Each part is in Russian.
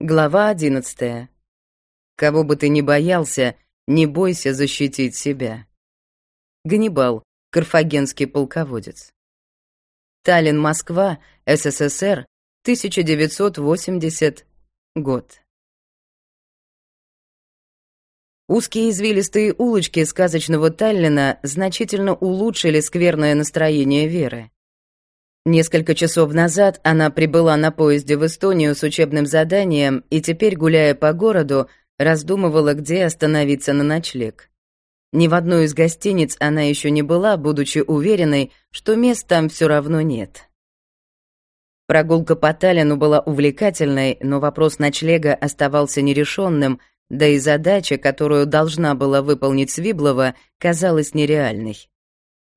Глава одиннадцатая. Кого бы ты ни боялся, не бойся защитить себя. Ганнибал, карфагенский полководец. Таллин, Москва, СССР, 1980 год. Узкие извилистые улочки сказочного Таллина значительно улучшили скверное настроение Веры. Несколько часов назад она прибыла на поезде в Эстонию с учебным заданием и теперь, гуляя по городу, раздумывала, где остановиться на ночлег. Ни в одной из гостиниц она еще не была, будучи уверенной, что мест там все равно нет. Прогулка по Таллину была увлекательной, но вопрос ночлега оставался нерешенным, да и задача, которую должна была выполнить Свиблова, казалась нереальной.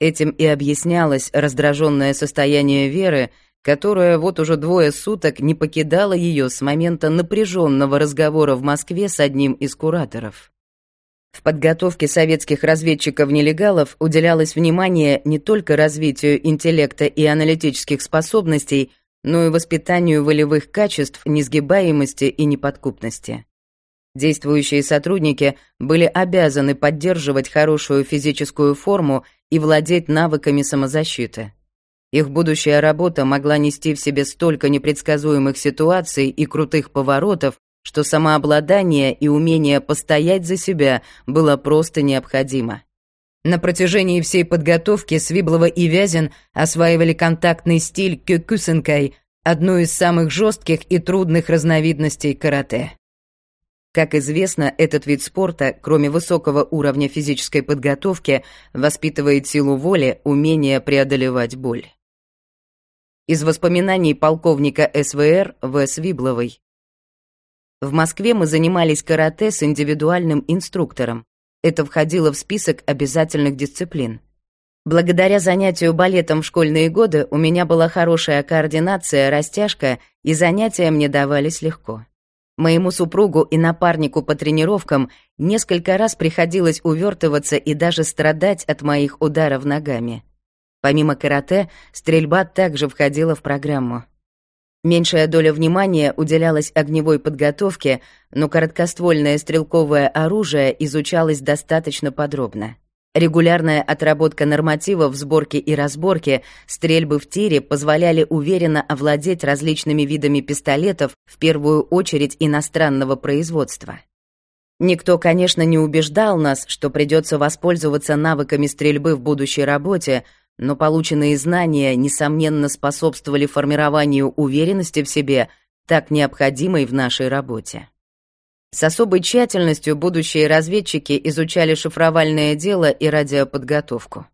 Этим и объяснялось раздраженное состояние Веры, которое вот уже двое суток не покидало ее с момента напряженного разговора в Москве с одним из кураторов. В подготовке советских разведчиков-нелегалов уделялось внимание не только развитию интеллекта и аналитических способностей, но и воспитанию волевых качеств, несгибаемости и неподкупности. Действующие сотрудники были обязаны поддерживать хорошую физическую форму и владеть навыками самозащиты. Их будущая работа могла нести в себе столько непредсказуемых ситуаций и крутых поворотов, что самообладание и умение постоять за себя было просто необходимо. На протяжении всей подготовки Свиблова и Вязин осваивали контактный стиль кёкюсенкай, одну из самых жестких и трудных разновидностей карате. Как известно, этот вид спорта, кроме высокого уровня физической подготовки, воспитывает силу воли, умение преодолевать боль. Из воспоминаний полковника СВР В. Свибловой. В Москве мы занимались карате с индивидуальным инструктором. Это входило в список обязательных дисциплин. Благодаря занятию балетом в школьные годы у меня была хорошая координация, растяжка, и занятия мне давались легко. Моему супругу и напарнику по тренировкам несколько раз приходилось увертываться и даже страдать от моих ударов ногами. Помимо карате, стрельба также входила в программу. Меньшая доля внимания уделялась огневой подготовке, но короткоствольное стрелковое оружие изучалось достаточно подробно. Регулярная отработка нормативов в сборке и разборке, стрельбы в тире позволяли уверенно овладеть различными видами пистолетов, в первую очередь иностранного производства. Никто, конечно, не убеждал нас, что придется воспользоваться навыками стрельбы в будущей работе, но полученные знания, несомненно, способствовали формированию уверенности в себе, так необходимой в нашей работе. С особой тщательностью будущие разведчики изучали шифровальное дело и радиоподготовку.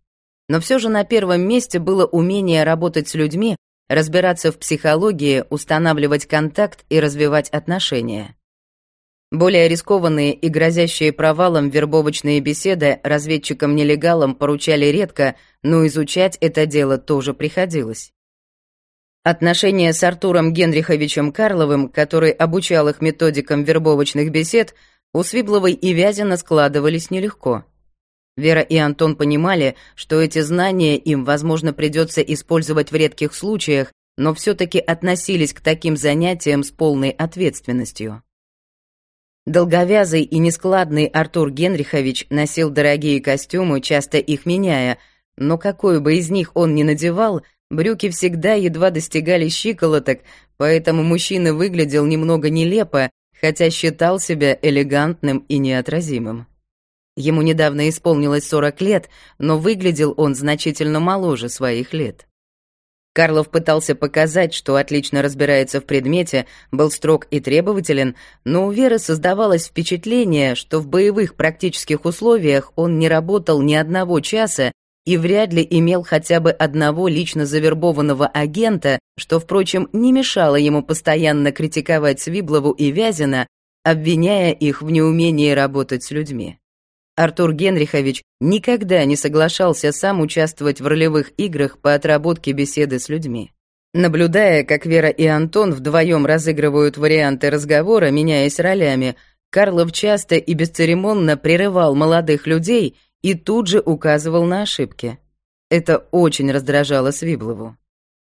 Но все же на первом месте было умение работать с людьми, разбираться в психологии, устанавливать контакт и развивать отношения. Более рискованные и грозящие провалом вербовочные беседы разведчикам-нелегалам поручали редко, но изучать это дело тоже приходилось. Отношения с Артуром Генриховичем Карловым, который обучал их методикам вербовочных бесед, у Свибловой и Вязина складывались нелегко. Вера и Антон понимали, что эти знания им, возможно, придется использовать в редких случаях, но все-таки относились к таким занятиям с полной ответственностью. Долговязый и нескладный Артур Генрихович носил дорогие костюмы, часто их меняя, но какой бы из них он ни надевал – Брюки всегда едва достигали щиколоток, поэтому мужчина выглядел немного нелепо, хотя считал себя элегантным и неотразимым. Ему недавно исполнилось 40 лет, но выглядел он значительно моложе своих лет. Карлов пытался показать, что отлично разбирается в предмете, был строг и требователен, но у Веры создавалось впечатление, что в боевых практических условиях он не работал ни одного часа и вряд ли имел хотя бы одного лично завербованного агента, что, впрочем, не мешало ему постоянно критиковать Свиблову и Вязина, обвиняя их в неумении работать с людьми. Артур Генрихович никогда не соглашался сам участвовать в ролевых играх по отработке беседы с людьми. Наблюдая, как Вера и Антон вдвоем разыгрывают варианты разговора, меняясь ролями, Карлов часто и бесцеремонно прерывал молодых людей и тут же указывал на ошибки. Это очень раздражало Свиблову.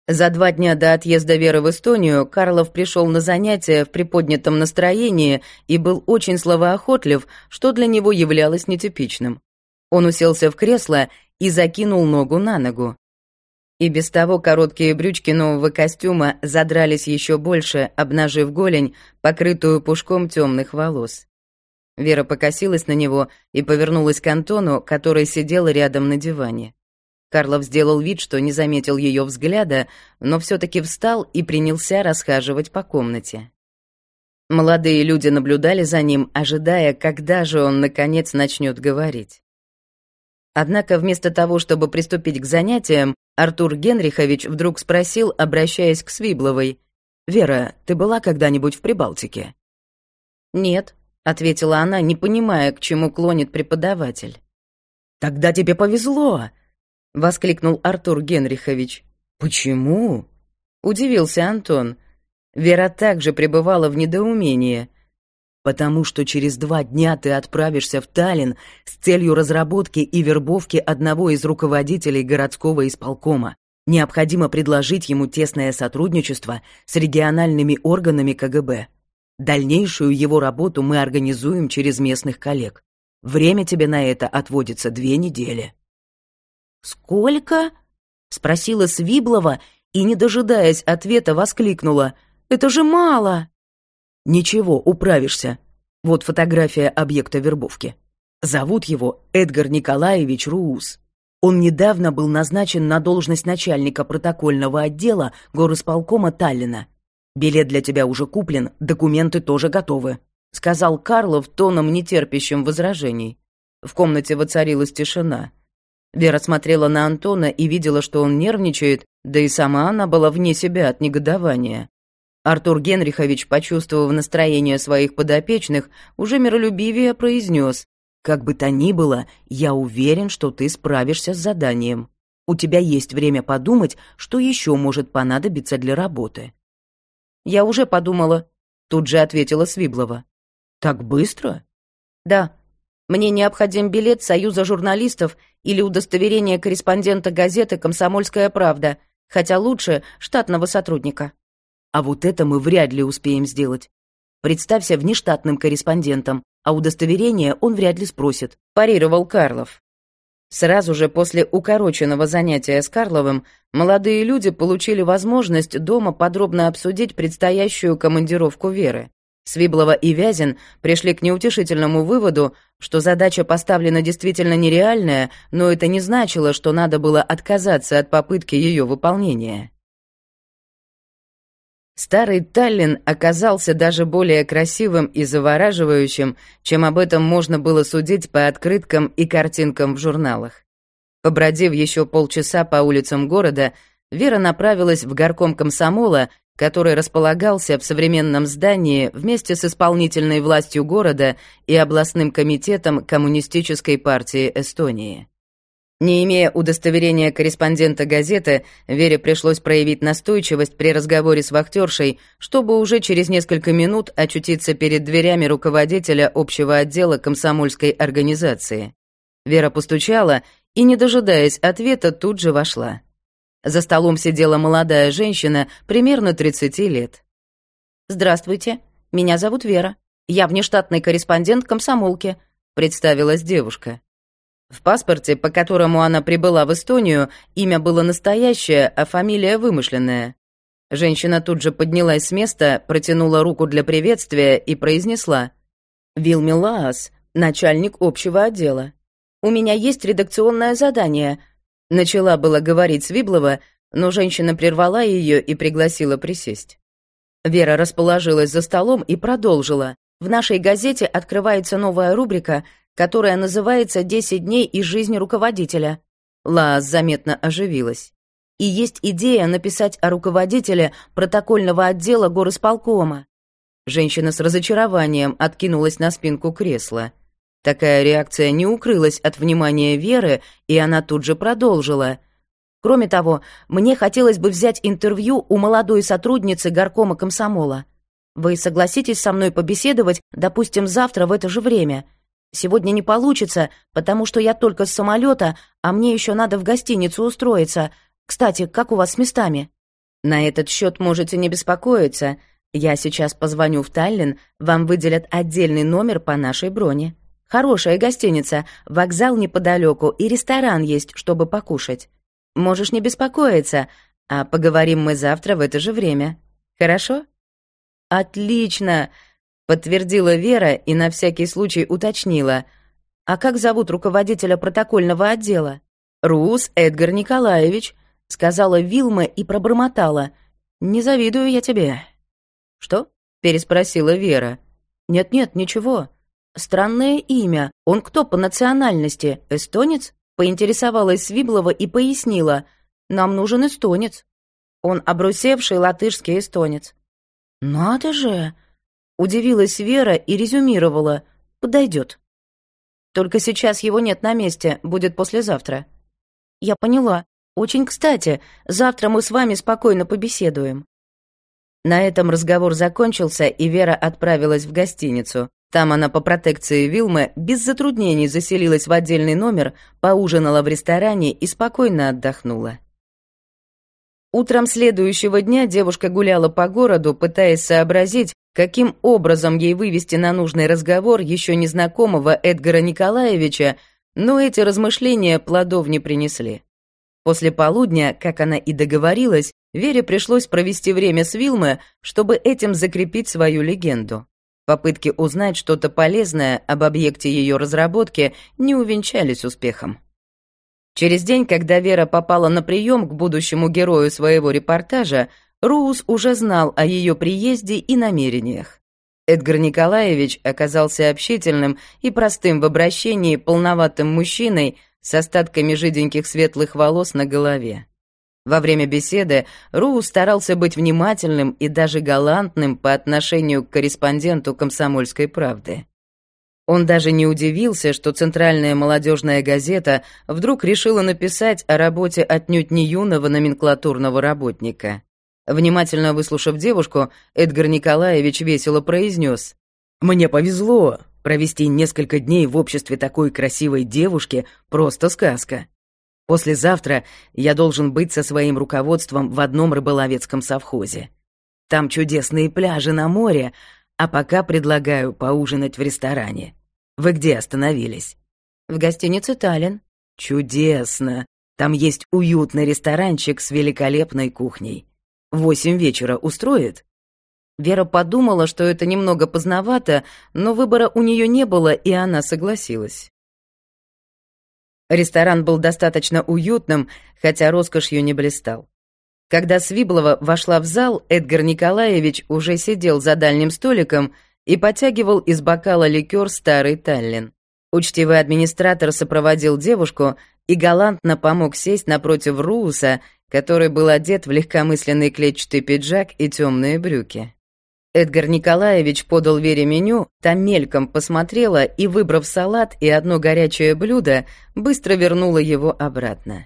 За два дня до отъезда Веры в Эстонию Карлов пришел на занятия в приподнятом настроении и был очень словоохотлив, что для него являлось нетипичным. Он уселся в кресло и закинул ногу на ногу. И без того короткие брючки нового костюма задрались еще больше, обнажив голень, покрытую пушком темных волос. Вера покосилась на него и повернулась к Антону, который сидел рядом на диване. Карлов сделал вид, что не заметил ее взгляда, но все-таки встал и принялся расхаживать по комнате. Молодые люди наблюдали за ним, ожидая, когда же он, наконец, начнет говорить. Однако вместо того, чтобы приступить к занятиям, Артур Генрихович вдруг спросил, обращаясь к Свибловой, «Вера, ты была когда-нибудь в Прибалтике?» «Нет», — ответила она, не понимая, к чему клонит преподаватель. «Тогда тебе повезло!» — воскликнул Артур Генрихович. «Почему?» — удивился Антон. Вера также пребывала в недоумении. «Потому что через два дня ты отправишься в Таллин с целью разработки и вербовки одного из руководителей городского исполкома. Необходимо предложить ему тесное сотрудничество с региональными органами КГБ. Дальнейшую его работу мы организуем через местных коллег. Время тебе на это отводится две недели». «Сколько?» — спросила Свиблова и, не дожидаясь ответа, воскликнула. «Это же мало!» «Ничего, управишься. Вот фотография объекта вербовки. Зовут его Эдгар Николаевич Руус. Он недавно был назначен на должность начальника протокольного отдела горосполкома Таллина. Билет для тебя уже куплен, документы тоже готовы», — сказал Карлов тоном, нетерпящим возражений. В комнате воцарилась тишина. Вера смотрела на Антона и видела, что он нервничает, да и сама она была вне себя от негодования. Артур Генрихович, почувствовав настроение своих подопечных, уже миролюбивее произнес, «Как бы то ни было, я уверен, что ты справишься с заданием. У тебя есть время подумать, что еще может понадобиться для работы». «Я уже подумала», — тут же ответила Свиблова. «Так быстро?» «Да. Мне необходим билет Союза журналистов или удостоверение корреспондента газеты «Комсомольская правда», хотя лучше штатного сотрудника. А вот это мы вряд ли успеем сделать. Представься внештатным корреспондентом, а удостоверение он вряд ли спросит», – парировал Карлов. Сразу же после укороченного занятия с Карловым молодые люди получили возможность дома подробно обсудить предстоящую командировку Веры. Свиблова и Вязин пришли к неутешительному выводу, что задача поставлена действительно нереальная, но это не значило, что надо было отказаться от попытки ее выполнения. Старый Таллин оказался даже более красивым и завораживающим, чем об этом можно было судить по открыткам и картинкам в журналах. Побродив еще полчаса по улицам города, Вера направилась в горком комсомола, который располагался в современном здании вместе с исполнительной властью города и областным комитетом Коммунистической партии Эстонии. Не имея удостоверения корреспондента газеты, Вере пришлось проявить настойчивость при разговоре с вахтершей, чтобы уже через несколько минут очутиться перед дверями руководителя общего отдела комсомольской организации. Вера постучала и, не дожидаясь ответа, тут же вошла. За столом сидела молодая женщина примерно 30 лет. «Здравствуйте, меня зовут Вера. Я внештатный корреспондент комсомолки», — представилась девушка. В паспорте, по которому она прибыла в Эстонию, имя было настоящее, а фамилия вымышленная. Женщина тут же поднялась с места, протянула руку для приветствия и произнесла «Вилми Лаас, начальник общего отдела. У меня есть редакционное задание — Начала было говорить Свиблова, но женщина прервала ее и пригласила присесть. Вера расположилась за столом и продолжила. В нашей газете открывается новая рубрика, которая называется «Десять дней из жизни руководителя». Лаас заметно оживилась. И есть идея написать о руководителе протокольного отдела горосполкома. Женщина с разочарованием откинулась на спинку кресла. Такая реакция не укрылась от внимания Веры, и она тут же продолжила. «Кроме того, мне хотелось бы взять интервью у молодой сотрудницы горкома комсомола. Вы согласитесь со мной побеседовать, допустим, завтра в это же время? Сегодня не получится, потому что я только с самолета, а мне еще надо в гостиницу устроиться. Кстати, как у вас с местами?» На этот счет можете не беспокоиться. Я сейчас позвоню в Таллин, вам выделят отдельный номер по нашей броне. Хорошая гостиница, вокзал неподалеку и ресторан есть, чтобы покушать. Можешь не беспокоиться, а поговорим мы завтра в это же время. Хорошо? Отлично, подтвердила Вера и на всякий случай уточнила. А как зовут руководителя протокольного отдела? Рус Эдгар Николаевич, сказала Вилма и пробормотала. Не завидую я тебе. Что? переспросила Вера. Нет-нет, ничего. Странное имя. Он кто по национальности? Эстонец? Поинтересовалась Свиблова и пояснила. Нам нужен эстонец. Он обрусевший латышский эстонец. Надо же! Удивилась Вера и резюмировала. Подойдет. Только сейчас его нет на месте, будет послезавтра. Я поняла. Очень кстати, завтра мы с вами спокойно побеседуем. На этом разговор закончился, и Вера отправилась в гостиницу. Там она по протекции Вилмы без затруднений заселилась в отдельный номер, поужинала в ресторане и спокойно отдохнула. Утром следующего дня девушка гуляла по городу, пытаясь сообразить, каким образом ей вывести на нужный разговор еще незнакомого Эдгара Николаевича, но эти размышления плодов не принесли. После полудня, как она и договорилась, Вере пришлось провести время с Вилмой, чтобы этим закрепить свою легенду. Попытки узнать что-то полезное об объекте ее разработки не увенчались успехом. Через день, когда Вера попала на прием к будущему герою своего репортажа, Руус уже знал о ее приезде и намерениях. Эдгар Николаевич оказался общительным и простым в обращении полноватым мужчиной с остатками жиденьких светлых волос на голове. Во время беседы Руу старался быть внимательным и даже галантным по отношению к корреспонденту «Комсомольской правды». Он даже не удивился, что Центральная молодежная газета вдруг решила написать о работе отнюдь не юного номенклатурного работника. Внимательно выслушав девушку, Эдгар Николаевич весело произнес. «Мне повезло. Провести несколько дней в обществе такой красивой девушки — просто сказка. Послезавтра я должен быть со своим руководством в одном рыболовецком совхозе. Там чудесные пляжи на море, а пока предлагаю поужинать в ресторане. Вы где остановились? В гостинице Таллин. Чудесно. Там есть уютный ресторанчик с великолепной кухней. Восемь вечера устроит? Вера подумала, что это немного поздновато, но выбора у нее не было, и она согласилась. Ресторан был достаточно уютным, хотя роскошью не блистал. Когда Свиблова вошла в зал, Эдгар Николаевич уже сидел за дальним столиком и потягивал из бокала ликер «Старый Таллин». Учтивый администратор сопроводил девушку и галантно помог сесть напротив Рууса, который был одет в легкомысленный клетчатый пиджак и темные брюки. Эдгар Николаевич подал Вере меню, та мельком посмотрела и, выбрав салат и одно горячее блюдо, быстро вернула его обратно.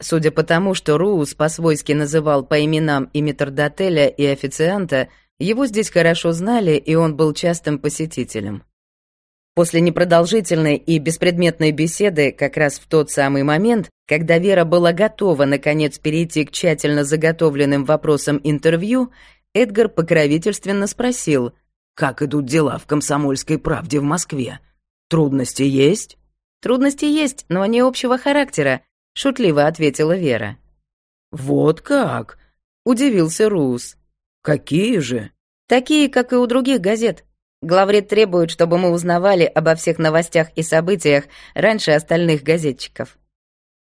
Судя по тому, что Руус по-свойски называл по именам и метрдотеля, и официанта, его здесь хорошо знали, и он был частым посетителем. После непродолжительной и беспредметной беседы, как раз в тот самый момент, когда Вера была готова наконец перейти к тщательно заготовленным вопросам интервью, Эдгар покровительственно спросил, «Как идут дела в комсомольской правде в Москве? Трудности есть?» «Трудности есть, но они общего характера», — шутливо ответила Вера. «Вот как?» — удивился Рус. «Какие же?» «Такие, как и у других газет. Главред требует, чтобы мы узнавали обо всех новостях и событиях раньше остальных газетчиков».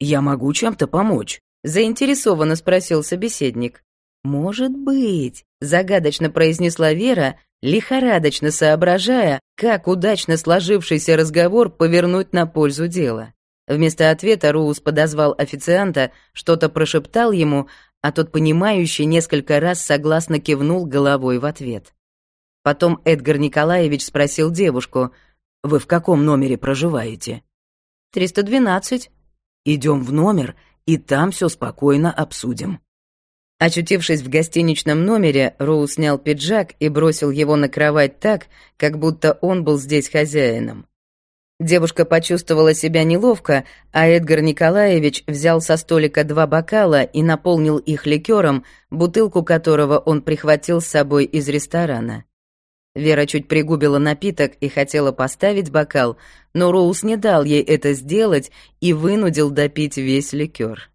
«Я могу чем-то помочь?» — заинтересованно спросил собеседник. «Может быть», — загадочно произнесла Вера, лихорадочно соображая, как удачно сложившийся разговор повернуть на пользу дела. Вместо ответа Роуз подозвал официанта, что-то прошептал ему, а тот, понимающий, несколько раз согласно кивнул головой в ответ. Потом Эдгар Николаевич спросил девушку, «Вы в каком номере проживаете?» «312». «Идем в номер, и там все спокойно обсудим». Очутившись в гостиничном номере, Роу снял пиджак и бросил его на кровать так, как будто он был здесь хозяином. Девушка почувствовала себя неловко, а Эдгар Николаевич взял со столика два бокала и наполнил их ликером, бутылку которого он прихватил с собой из ресторана. Вера чуть пригубила напиток и хотела поставить бокал, но Роуз не дал ей это сделать и вынудил допить весь ликер.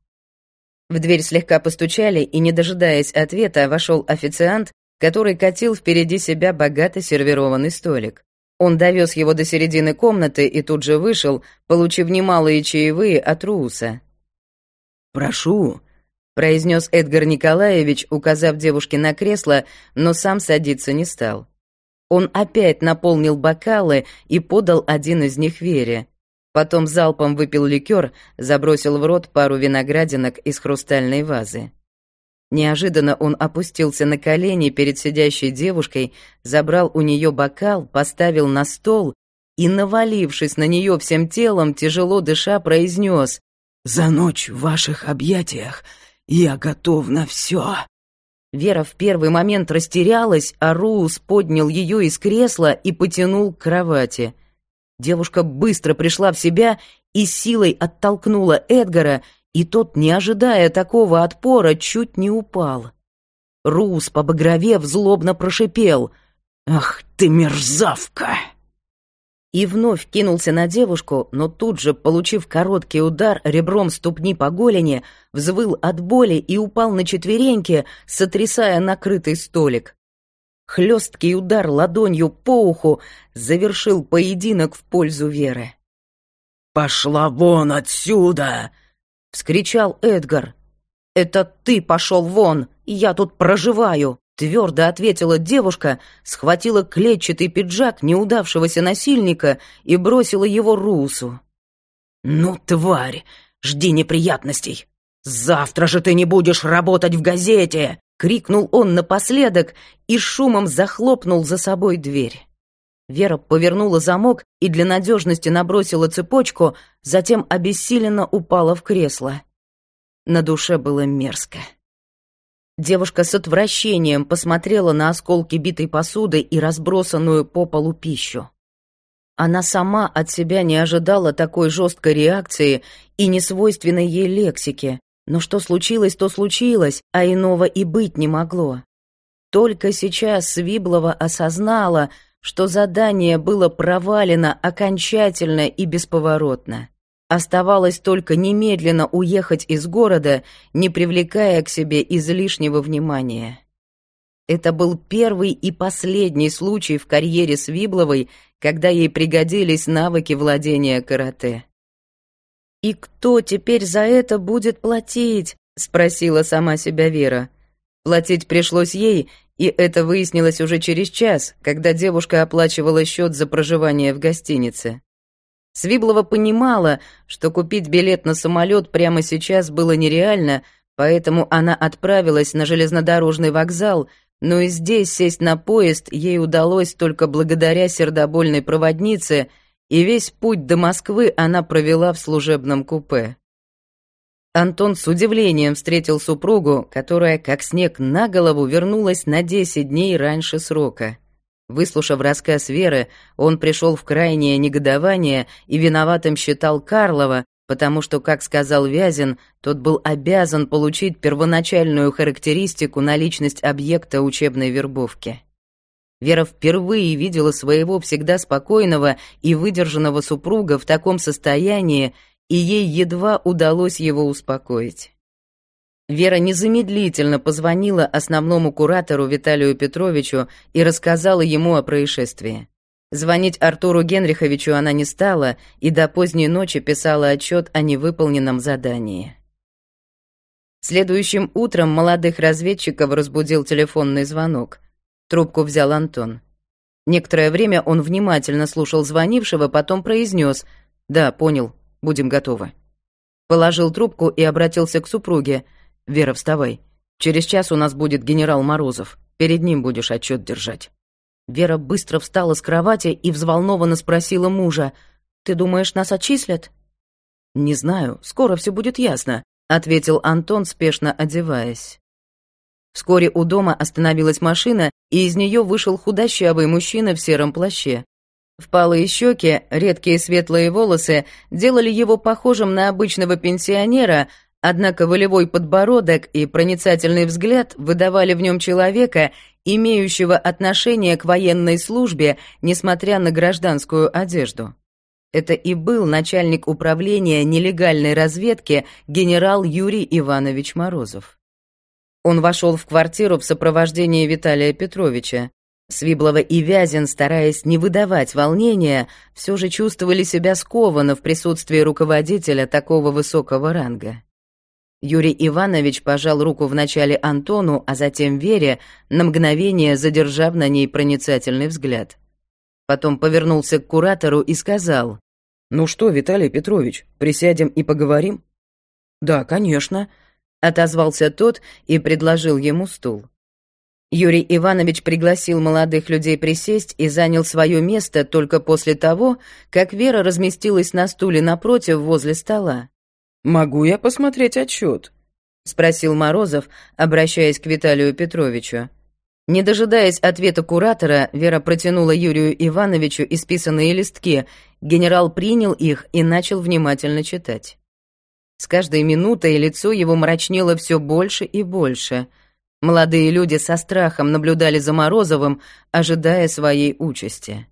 В дверь слегка постучали, и, не дожидаясь ответа, вошел официант, который катил впереди себя богато сервированный столик. Он довез его до середины комнаты и тут же вышел, получив немалые чаевые от Руса. «Прошу», — произнес Эдгар Николаевич, указав девушке на кресло, но сам садиться не стал. Он опять наполнил бокалы и подал один из них Вере. Потом залпом выпил ликер, забросил в рот пару виноградинок из хрустальной вазы. Неожиданно он опустился на колени перед сидящей девушкой, забрал у нее бокал, поставил на стол и, навалившись на нее всем телом, тяжело дыша, произнес «За ночь в ваших объятиях я готов на все». Вера в первый момент растерялась, а Руус поднял ее из кресла и потянул к кровати. Девушка быстро пришла в себя и силой оттолкнула Эдгара и тот, не ожидая такого отпора, чуть не упал. Рус, побагровев, злобно прошипел «Ах ты мерзавка!» И вновь кинулся на девушку, но тут же, получив короткий удар ребром ступни по голени, взвыл от боли и упал на четвереньки, сотрясая накрытый столик. Хлесткий удар ладонью по уху завершил поединок в пользу Веры. «Пошла вон отсюда!» Вскричал Эдгар. «Это ты пошел вон, я тут проживаю!» Твердо ответила девушка, схватила клетчатый пиджак неудавшегося насильника и бросила его Русу. «Ну, тварь, жди неприятностей! Завтра же ты не будешь работать в газете!» — крикнул он напоследок и шумом захлопнул за собой дверь. Вера повернула замок и для надежности набросила цепочку, затем обессиленно упала в кресло. На душе было мерзко. Девушка с отвращением посмотрела на осколки битой посуды и разбросанную по полу пищу. Она сама от себя не ожидала такой жесткой реакции и несвойственной ей лексики, но что случилось, то случилось, а иного и быть не могло. Только сейчас Свиблова осознала, что задание было провалено окончательно и бесповоротно. Оставалось только немедленно уехать из города, не привлекая к себе излишнего внимания. Это был первый и последний случай в карьере Свибловой, когда ей пригодились навыки владения карате. «И кто теперь за это будет платить?» — спросила сама себя Вера. Платить пришлось ей, и это выяснилось уже через час, когда девушка оплачивала счет за проживание в гостинице. Свиблова понимала, что купить билет на самолет прямо сейчас было нереально, поэтому она отправилась на железнодорожный вокзал, но и здесь сесть на поезд ей удалось только благодаря сердобольной проводнице, и весь путь до Москвы она провела в служебном купе. Антон с удивлением встретил супругу, которая, как снег на голову, вернулась на десять дней раньше срока. Выслушав рассказ Веры, он пришел в крайнее негодование и виноватым считал Карлова, потому что, как сказал Вязин, тот был обязан получить первоначальную характеристику на личность объекта учебной вербовки. Вера впервые видела своего всегда спокойного и выдержанного супруга в таком состоянии и ей едва удалось его успокоить. Вера незамедлительно позвонила основному куратору Виталию Петровичу и рассказала ему о происшествии. Звонить Артуру Генриховичу она не стала и до поздней ночи писала отчет о невыполненном задании. Следующим утром молодых разведчиков разбудил телефонный звонок. Трубку взял Антон. Некоторое время он внимательно слушал звонившего, потом произнес «Да, понял, Будем готовы». Положил трубку и обратился к супруге. «Вера, вставай. Через час у нас будет генерал Морозов. Перед ним будешь отчет держать». Вера быстро встала с кровати и взволнованно спросила мужа. «Ты думаешь, нас отчислят?» «Не знаю. Скоро все будет ясно», — ответил Антон, спешно одеваясь. Вскоре у дома остановилась машина, и из нее вышел худощавый мужчина в сером плаще. Впалые щеки, редкие светлые волосы делали его похожим на обычного пенсионера, однако волевой подбородок и проницательный взгляд выдавали в нем человека, имеющего отношение к военной службе, несмотря на гражданскую одежду. Это и был начальник управления нелегальной разведки генерал Юрий Иванович Морозов. Он вошел в квартиру в сопровождении Виталия Петровича. Свиблова и Вязин, стараясь не выдавать волнения, все же чувствовали себя скованно в присутствии руководителя такого высокого ранга. Юрий Иванович пожал руку вначале Антону, а затем Вере, на мгновение задержав на ней проницательный взгляд. Потом повернулся к куратору и сказал, «Ну что, Виталий Петрович, присядем и поговорим?» «Да, конечно», — отозвался тот и предложил ему стул. Юрий Иванович пригласил молодых людей присесть и занял свое место только после того, как Вера разместилась на стуле напротив возле стола. «Могу я посмотреть отчет?» — спросил Морозов, обращаясь к Виталию Петровичу. Не дожидаясь ответа куратора, Вера протянула Юрию Ивановичу исписанные листки. Генерал принял их и начал внимательно читать. С каждой минутой лицо его мрачнело все больше и больше — Молодые люди со страхом наблюдали за Морозовым, ожидая своей участи.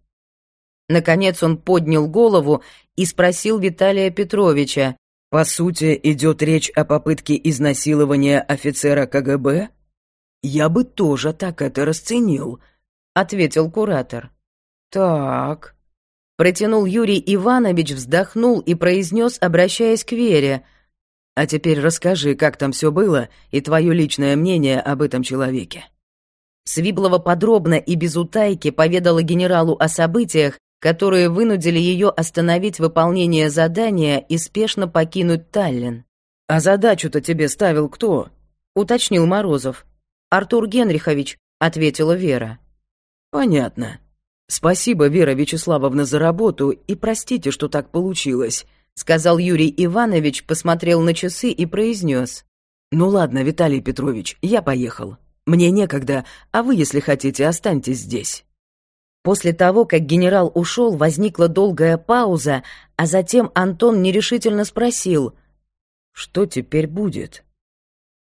Наконец он поднял голову и спросил Виталия Петровича, «По сути, идет речь о попытке изнасилования офицера КГБ?» «Я бы тоже так это расценил», — ответил куратор. «Так...» Протянул Юрий Иванович, вздохнул и произнес, обращаясь к Вере — а теперь расскажи, как там все было и твое личное мнение об этом человеке». Свиблова подробно и без утайки поведала генералу о событиях, которые вынудили ее остановить выполнение задания и спешно покинуть Таллин. «А задачу-то тебе ставил кто?» — уточнил Морозов. «Артур Генрихович», — ответила Вера. «Понятно. Спасибо, Вера Вячеславовна, за работу, и простите, что так получилось. — сказал Юрий Иванович, посмотрел на часы и произнес. «Ну ладно, Виталий Петрович, я поехал. Мне некогда, а вы, если хотите, останьтесь здесь». После того, как генерал ушел, возникла долгая пауза, а затем Антон нерешительно спросил, «Что теперь будет?»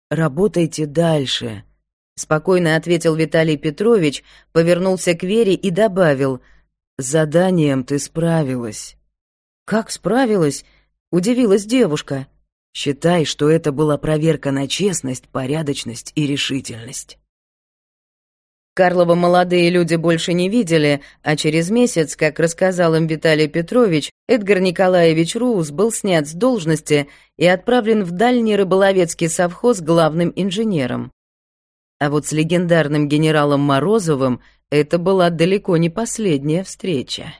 «Работайте дальше», — спокойно ответил Виталий Петрович, повернулся к Вере и добавил, «Заданием ты справилась». «Как справилась?» — удивилась девушка. «Считай, что это была проверка на честность, порядочность и решительность». Карлова молодые люди больше не видели, а через месяц, как рассказал им Виталий Петрович, Эдгар Николаевич Руус был снят с должности и отправлен в дальний рыболовецкий совхоз главным инженером. А вот с легендарным генералом Морозовым это была далеко не последняя встреча.